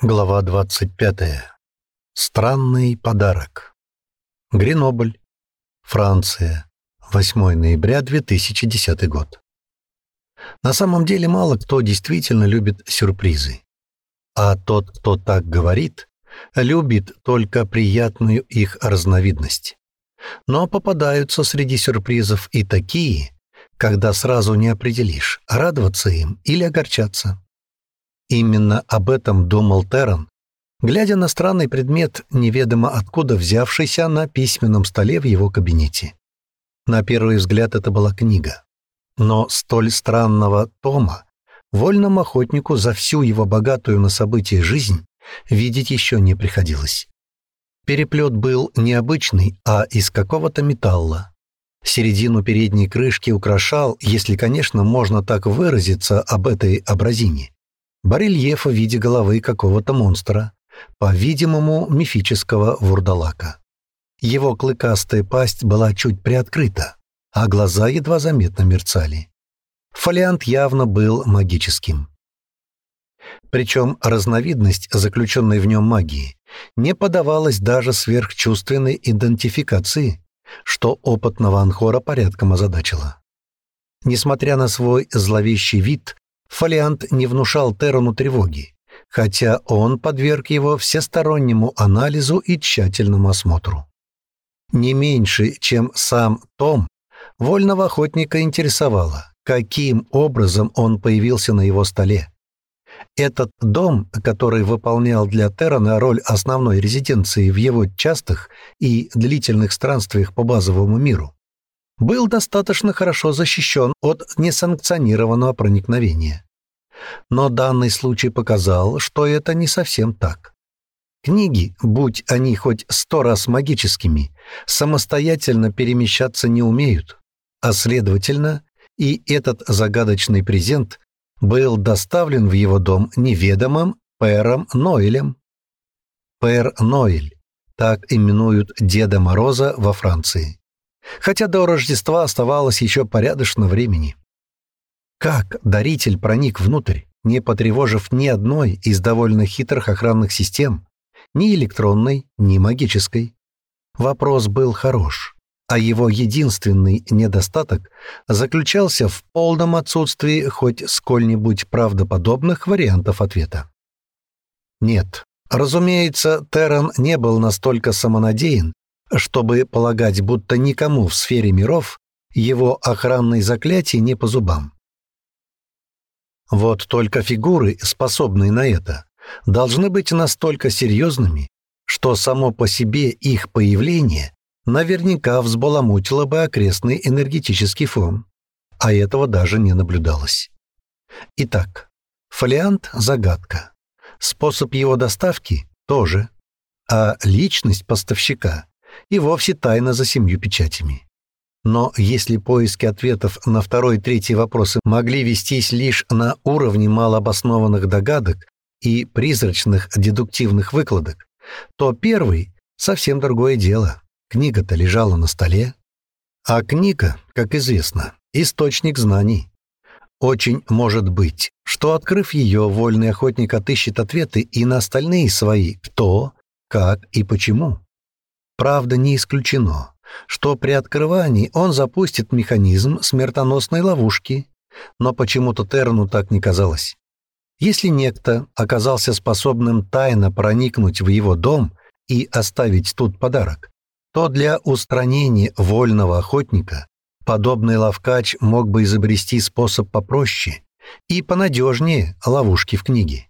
Глава 25. Странный подарок. Гренобль, Франция. 8 ноября 2010 год. На самом деле мало кто действительно любит сюрпризы. А тот, кто так говорит, любит только приятную их разновидность. Но попадаются среди сюрпризов и такие, когда сразу не определишь, радоваться им или огорчаться. Именно об этом думал Террен, глядя на странный предмет, неведомо откуда взявшийся на письменном столе в его кабинете. На первый взгляд это была книга. Но столь странного тома вольному охотнику за всю его богатую на события жизнь видеть еще не приходилось. Переплет был необычный, а из какого-то металла. Середину передней крышки украшал, если, конечно, можно так выразиться об этой абразине, барельеф в виде головы какого-то монстра, по-видимому, мифического вурдалака. Его клыкастая пасть была чуть приоткрыта, а глаза едва заметно мерцали. Фолиант явно был магическим. Причем разновидность, заключенной в нем магии, не подавалась даже сверхчувственной идентификации, что опытного анхора порядком озадачило. Несмотря на свой зловещий вид, Фолиант не внушал Терону тревоги, хотя он подверг его всестороннему анализу и тщательному осмотру. Не меньше, чем сам Том, вольного охотника интересовало, каким образом он появился на его столе. Этот дом, который выполнял для Террана роль основной резиденции в его частых и длительных странствиях по базовому миру, был достаточно хорошо защищен от несанкционированного проникновения. Но данный случай показал, что это не совсем так. Книги, будь они хоть сто раз магическими, самостоятельно перемещаться не умеют, а следовательно, и этот загадочный презент был доставлен в его дом неведомым Пэром Ноэлем. Пэр Ноэль, так именуют Деда Мороза во Франции хотя до Рождества оставалось еще порядочно времени. Как даритель проник внутрь, не потревожив ни одной из довольно хитрых охранных систем, ни электронной, ни магической? Вопрос был хорош, а его единственный недостаток заключался в полном отсутствии хоть сколь-нибудь правдоподобных вариантов ответа. Нет, разумеется, Терран не был настолько самонадеян, чтобы полагать, будто никому в сфере миров его охранные заклятия не по зубам. Вот только фигуры, способные на это, должны быть настолько серьезными, что само по себе их появление наверняка взбаламутило бы окрестный энергетический фон, а этого даже не наблюдалось. Итак, фолиант — загадка, способ его доставки — тоже, а личность поставщика и вовсе тайна за семью печатями. Но если поиски ответов на второй и третий вопросы могли вестись лишь на уровне малообоснованных догадок и призрачных дедуктивных выкладок, то первый — совсем другое дело. Книга-то лежала на столе. А книга, как известно, источник знаний. Очень может быть, что, открыв ее, вольный охотник отыщет ответы и на остальные свои «кто», «как» и «почему». Правда, не исключено, что при открывании он запустит механизм смертоносной ловушки, но почему-то Терну так не казалось. Если некто оказался способным тайно проникнуть в его дом и оставить тут подарок, то для устранения вольного охотника подобный ловкач мог бы изобрести способ попроще и понадежнее ловушки в книге.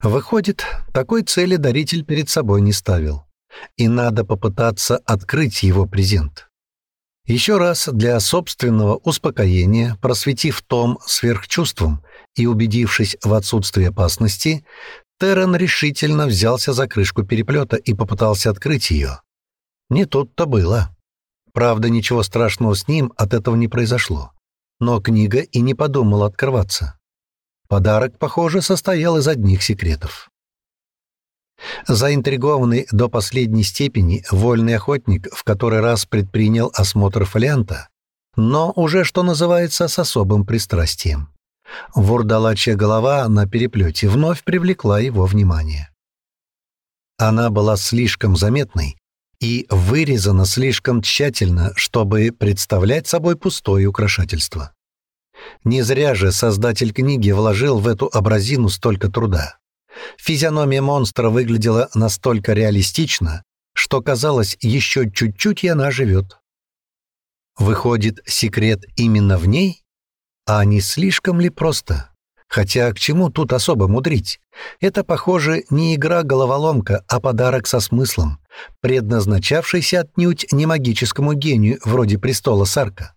Выходит, такой цели даритель перед собой не ставил и надо попытаться открыть его презент. Еще раз для собственного успокоения, просветив том сверхчувством и убедившись в отсутствии опасности, Террен решительно взялся за крышку переплета и попытался открыть ее. Не тут-то было. Правда, ничего страшного с ним от этого не произошло. Но книга и не подумала открываться. Подарок, похоже, состоял из одних секретов. Заинтригованный до последней степени, вольный охотник в который раз предпринял осмотр фолианта, но уже, что называется, с особым пристрастием. Вурдалачья голова на переплете вновь привлекла его внимание. Она была слишком заметной и вырезана слишком тщательно, чтобы представлять собой пустое украшательство. Не зря же создатель книги вложил в эту образину столько труда. Физиономия монстра выглядела настолько реалистично, что казалось, еще чуть-чуть и она живет. Выходит, секрет именно в ней? А не слишком ли просто? Хотя к чему тут особо мудрить? Это, похоже, не игра-головоломка, а подарок со смыслом, предназначавшийся отнюдь не магическому гению вроде престола Сарка.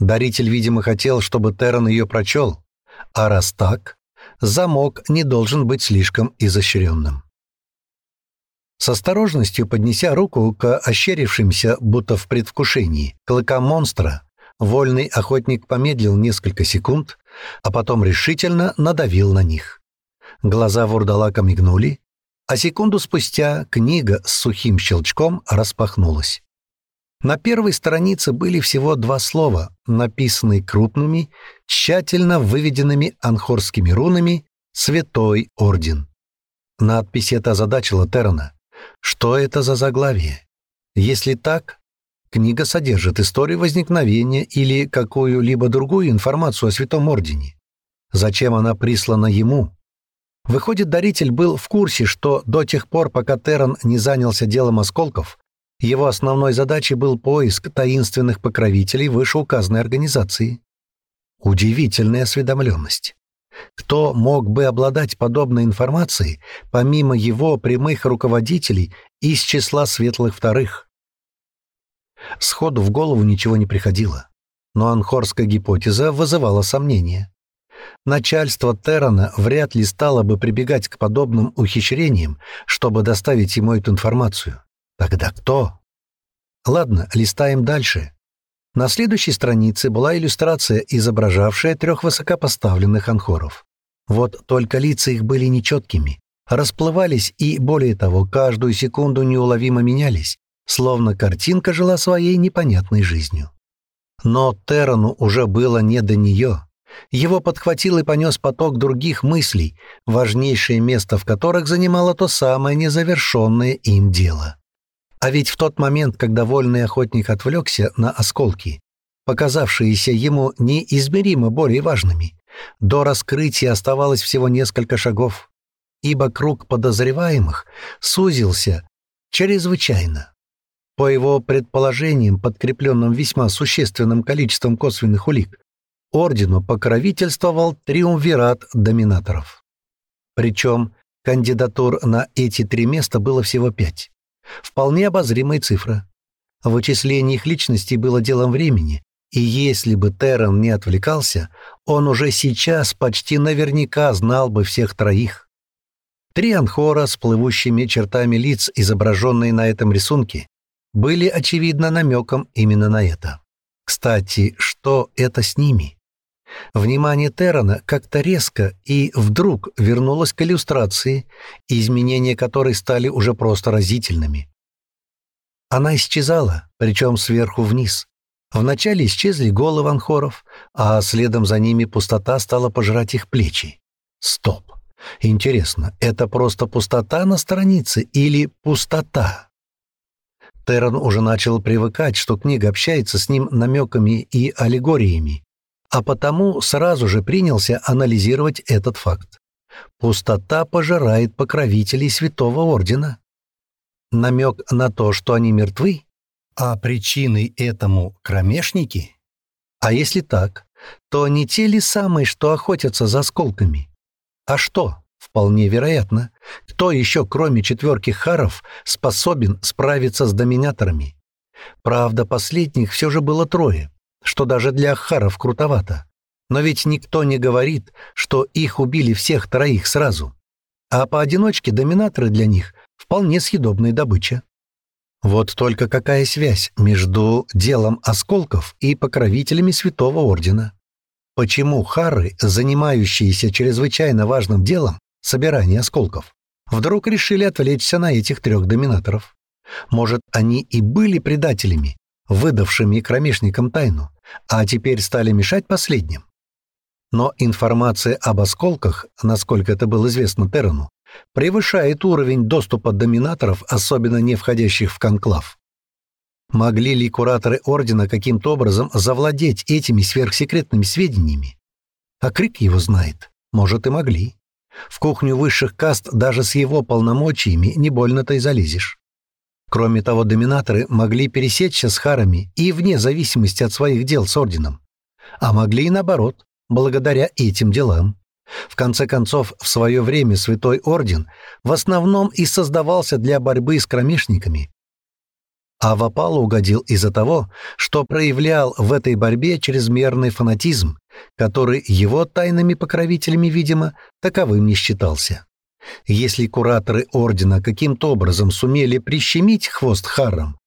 Даритель, видимо, хотел, чтобы Террен ее прочел, а раз так, замок не должен быть слишком изощренным. С осторожностью поднеся руку к ощерившимся, будто в предвкушении, клыкам монстра, вольный охотник помедлил несколько секунд, а потом решительно надавил на них. Глаза вурдалака мигнули, а секунду спустя книга с сухим щелчком распахнулась. На первой странице были всего два слова, написанные крупными, тщательно выведенными анхорскими рунами «Святой Орден». Надпись эта озадачила Террена. Что это за заглавие? Если так, книга содержит историю возникновения или какую-либо другую информацию о Святом Ордене. Зачем она прислана ему? Выходит, даритель был в курсе, что до тех пор, пока Террен не занялся делом осколков, его основной задачей был поиск таинственных покровителей вышеуказанной организации. Удивительная осведомленность. Кто мог бы обладать подобной информацией, помимо его прямых руководителей из числа светлых вторых? Сходу в голову ничего не приходило, но анхорская гипотеза вызывала сомнения. Начальство Террана вряд ли стало бы прибегать к подобным ухищрениям, чтобы доставить ему эту информацию. Тогда кто? Ладно, листаем дальше. На следующей странице была иллюстрация, изображавшая трех высокопоставленных анхоров. Вот только лица их были нечеткими, расплывались и, более того, каждую секунду неуловимо менялись, словно картинка жила своей непонятной жизнью. Но Террану уже было не до нее. Его подхватил и понес поток других мыслей, важнейшее место в которых занимало то самое незавершенное им дело. А ведь в тот момент, когда вольный охотник отвлекся на осколки, показавшиеся ему неизмеримо более важными, до раскрытия оставалось всего несколько шагов, ибо круг подозреваемых сузился чрезвычайно. По его предположениям, подкрепленным весьма существенным количеством косвенных улик, ордену покровительствовал триумвират доминаторов. Причем кандидатур на эти три места было всего пять. Вполне обозримая цифра. Вычисление их личностей было делом времени, и если бы Террен не отвлекался, он уже сейчас почти наверняка знал бы всех троих. Три анхора с плывущими чертами лиц, изображенные на этом рисунке, были, очевидно, намеком именно на это. Кстати, что это с ними? Внимание Террена как-то резко и вдруг вернулось к иллюстрации, изменения которой стали уже просто разительными. Она исчезала, причем сверху вниз. Вначале исчезли головы анхоров, а следом за ними пустота стала пожирать их плечи. Стоп. Интересно, это просто пустота на странице или пустота? Террен уже начал привыкать, что книга общается с ним намеками и аллегориями, а потому сразу же принялся анализировать этот факт. Пустота пожирает покровителей Святого Ордена. Намек на то, что они мертвы? А причиной этому кромешники? А если так, то не те ли самые, что охотятся за осколками? А что? Вполне вероятно. Кто еще, кроме четверки харов, способен справиться с доминаторами? Правда, последних все же было трое что даже для Ахаров крутовато. Но ведь никто не говорит, что их убили всех троих сразу. А поодиночке доминаторы для них вполне съедобная добыча. Вот только какая связь между делом осколков и покровителями Святого Ордена? Почему хары, занимающиеся чрезвычайно важным делом собирания осколков, вдруг решили отвлечься на этих трех доминаторов? Может, они и были предателями, выдавшими кромешникам тайну, а теперь стали мешать последним. Но информация об осколках, насколько это было известно Террану, превышает уровень доступа доминаторов, особенно не входящих в конклав. Могли ли кураторы Ордена каким-то образом завладеть этими сверхсекретными сведениями? А Крик его знает. Может, и могли. В кухню высших каст даже с его полномочиями не больно-то и залезешь. Кроме того, доминаторы могли пересечься с харами и вне зависимости от своих дел с Орденом. А могли и наоборот, благодаря этим делам. В конце концов, в свое время Святой Орден в основном и создавался для борьбы с кромешниками. А в угодил из-за того, что проявлял в этой борьбе чрезмерный фанатизм, который его тайными покровителями, видимо, таковым не считался. Если кураторы Ордена каким-то образом сумели прищемить хвост Харрам,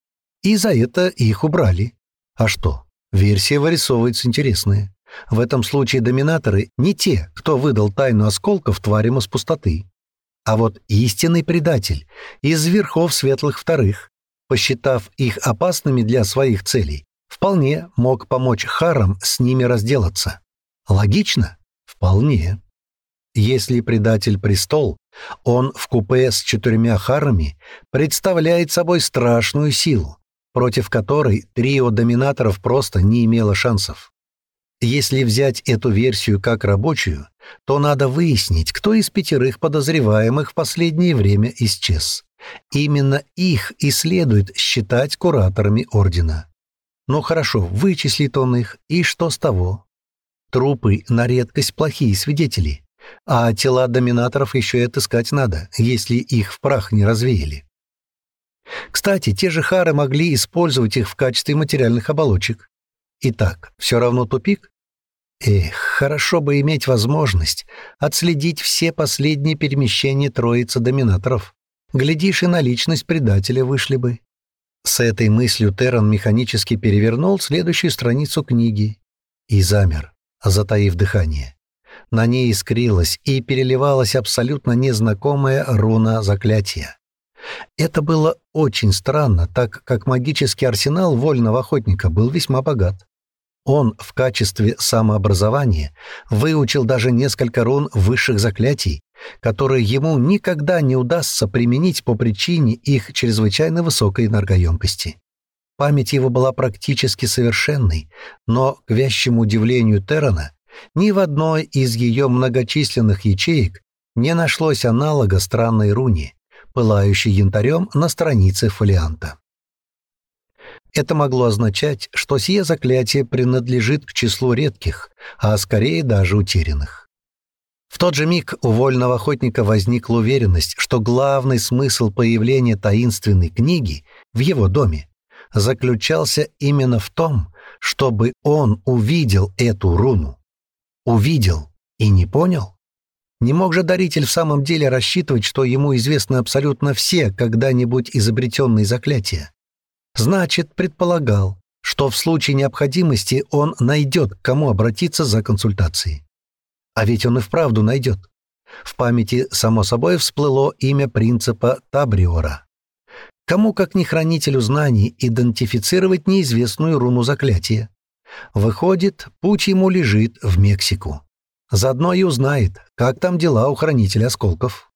и за это их убрали. А что? Версия вырисовывается интересная. В этом случае доминаторы не те, кто выдал тайну осколков тварям из пустоты. А вот истинный предатель из верхов светлых вторых, посчитав их опасными для своих целей, вполне мог помочь Харам с ними разделаться. Логично? Вполне. Если предатель престол, он в купе с четырьмя Харами представляет собой страшную силу, против которой трио доминаторов просто не имело шансов. Если взять эту версию как рабочую, то надо выяснить, кто из пятерых подозреваемых в последнее время исчез. Именно их и следует считать кураторами Ордена. Ну хорошо, вычислит он их, и что с того? Трупы на редкость плохие свидетели, а тела доминаторов еще и отыскать надо, если их в прах не развеяли. Кстати, те же хары могли использовать их в качестве материальных оболочек. Итак, все равно тупик? Эх, хорошо бы иметь возможность отследить все последние перемещения троицы доминаторов. Глядишь, и на личность предателя вышли бы. С этой мыслью Терран механически перевернул следующую страницу книги и замер, затаив дыхание. На ней искрилась и переливалась абсолютно незнакомая руна заклятия. Это было очень странно, так как магический арсенал вольного охотника был весьма богат. Он в качестве самообразования выучил даже несколько рун высших заклятий, которые ему никогда не удастся применить по причине их чрезвычайно высокой энергоемкости. Память его была практически совершенной, но, к вящему удивлению Террана, ни в одной из ее многочисленных ячеек не нашлось аналога странной руни, пылающей янтарем на странице фолианта. Это могло означать, что сие заклятие принадлежит к числу редких, а скорее даже утерянных. В тот же миг у вольного охотника возникла уверенность, что главный смысл появления таинственной книги в его доме заключался именно в том, чтобы он увидел эту руну. Увидел и не понял? Не мог же даритель в самом деле рассчитывать, что ему известны абсолютно все когда-нибудь изобретенные заклятия. Значит, предполагал, что в случае необходимости он найдет, к кому обратиться за консультацией. А ведь он и вправду найдет. В памяти, само собой, всплыло имя принципа Табриора. Кому, как не хранителю знаний, идентифицировать неизвестную руну заклятия? Выходит, путь ему лежит в Мексику. Заодно и узнает, как там дела у хранителя осколков.